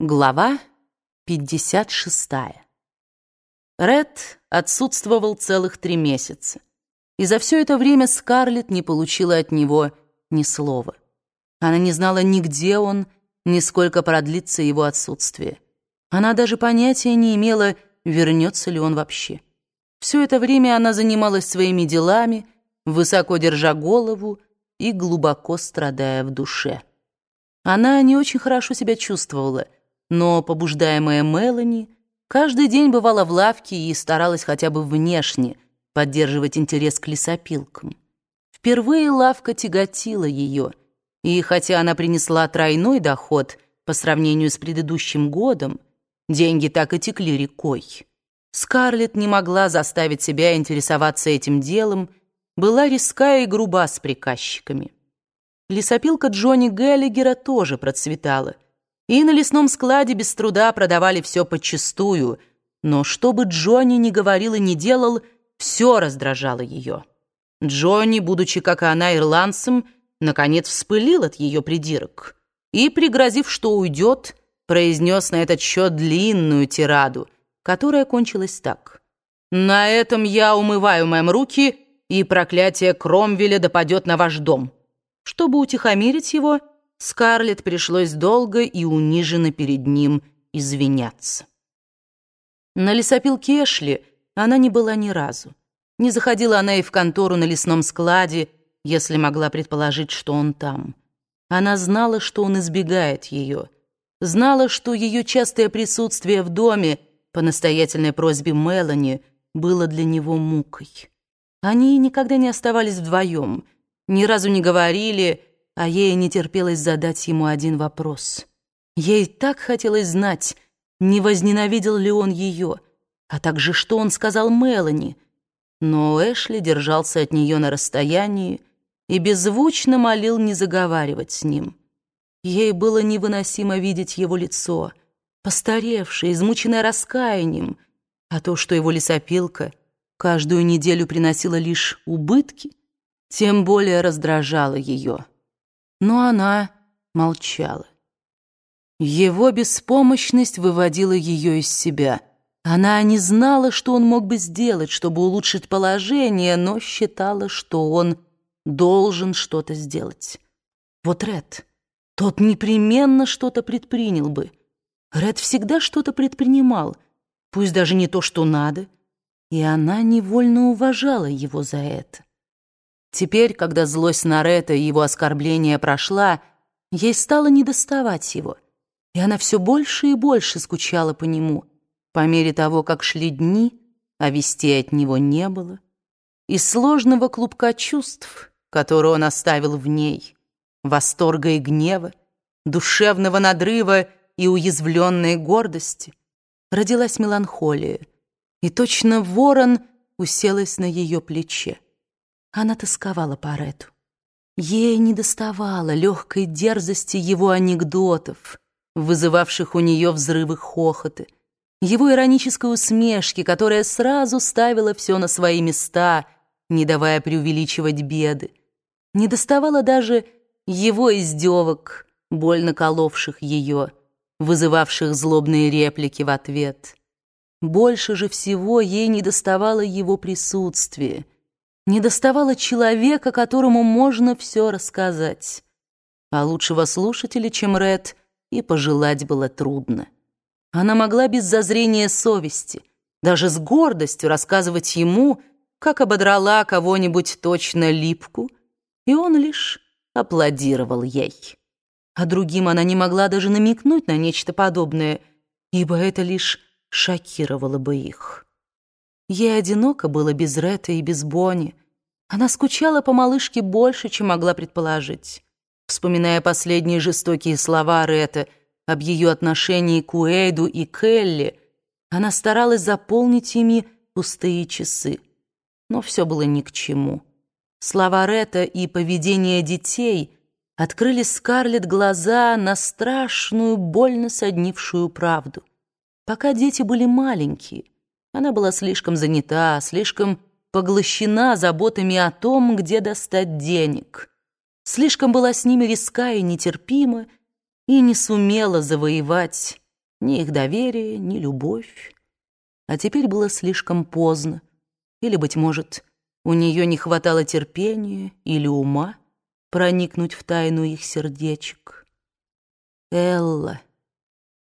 Глава 56. Ред отсутствовал целых три месяца, и за все это время Скарлетт не получила от него ни слова. Она не знала ни где он, ни сколько продлится его отсутствие. Она даже понятия не имела, вернется ли он вообще. Все это время она занималась своими делами, высоко держа голову и глубоко страдая в душе. Она не очень хорошо себя чувствовала — но, побуждаемая Мелани, каждый день бывала в лавке и старалась хотя бы внешне поддерживать интерес к лесопилкам. Впервые лавка тяготила ее, и хотя она принесла тройной доход по сравнению с предыдущим годом, деньги так и текли рекой. Скарлетт не могла заставить себя интересоваться этим делом, была резка и груба с приказчиками. Лесопилка Джонни Геллигера тоже процветала — и на лесном складе без труда продавали все подчистую, но что бы Джонни ни говорил и ни делал, все раздражало ее. Джонни, будучи, как и она, ирландцем, наконец вспылил от ее придирок и, пригрозив, что уйдет, произнес на этот счет длинную тираду, которая кончилась так. «На этом я умываю моим руки, и проклятие Кромвеля допадет на ваш дом». Чтобы утихомирить его, Скарлетт пришлось долго и униженно перед ним извиняться. На лесопилке Эшли она не была ни разу. Не заходила она и в контору на лесном складе, если могла предположить, что он там. Она знала, что он избегает ее. Знала, что ее частое присутствие в доме по настоятельной просьбе Мелани было для него мукой. Они никогда не оставались вдвоем, ни разу не говорили а ей не терпелось задать ему один вопрос. Ей так хотелось знать, не возненавидел ли он ее, а также что он сказал Мелани. Но Эшли держался от нее на расстоянии и беззвучно молил не заговаривать с ним. Ей было невыносимо видеть его лицо, постаревшее, измученное раскаянием, а то, что его лесопилка каждую неделю приносила лишь убытки, тем более раздражало ее но она молчала. Его беспомощность выводила ее из себя. Она не знала, что он мог бы сделать, чтобы улучшить положение, но считала, что он должен что-то сделать. Вот Ред, тот непременно что-то предпринял бы. Ред всегда что-то предпринимал, пусть даже не то, что надо, и она невольно уважала его за это. Теперь, когда злость на Ретта и его оскорбление прошла, ей стало недоставать его, и она все больше и больше скучала по нему, по мере того, как шли дни, а вестей от него не было. Из сложного клубка чувств, который он оставил в ней, восторга и гнева, душевного надрыва и уязвленной гордости, родилась меланхолия, и точно ворон уселась на ее плече. Она тосковала по Рету. Ей не доставало легкой дерзости его анекдотов, вызывавших у нее взрывы хохота, его иронической усмешки, которая сразу ставила все на свои места, не давая преувеличивать беды. Не доставало даже его издевок, больно коловших ее, вызывавших злобные реплики в ответ. Больше же всего ей не доставало его присутствия — не доставало человека, которому можно все рассказать. А лучшего слушателя, чем Ред, и пожелать было трудно. Она могла без зазрения совести, даже с гордостью рассказывать ему, как ободрала кого-нибудь точно липку, и он лишь аплодировал ей. А другим она не могла даже намекнуть на нечто подобное, ибо это лишь шокировало бы их. Ей одиноко было без Ретта и без Бонни. Она скучала по малышке больше, чем могла предположить. Вспоминая последние жестокие слова Ретта об ее отношении к Уэйду и Келли, она старалась заполнить ими пустые часы. Но все было ни к чему. Слова Ретта и поведение детей открыли Скарлетт глаза на страшную, больно соднившую правду. Пока дети были маленькие — она была слишком занята, слишком поглощена заботами о том, где достать денег. Слишком была с ними резка и нетерпима, и не сумела завоевать Ни их доверие, ни любовь. А теперь было слишком поздно. Или, быть может, у нее не хватало терпения или ума проникнуть в тайну их сердечек. Элла,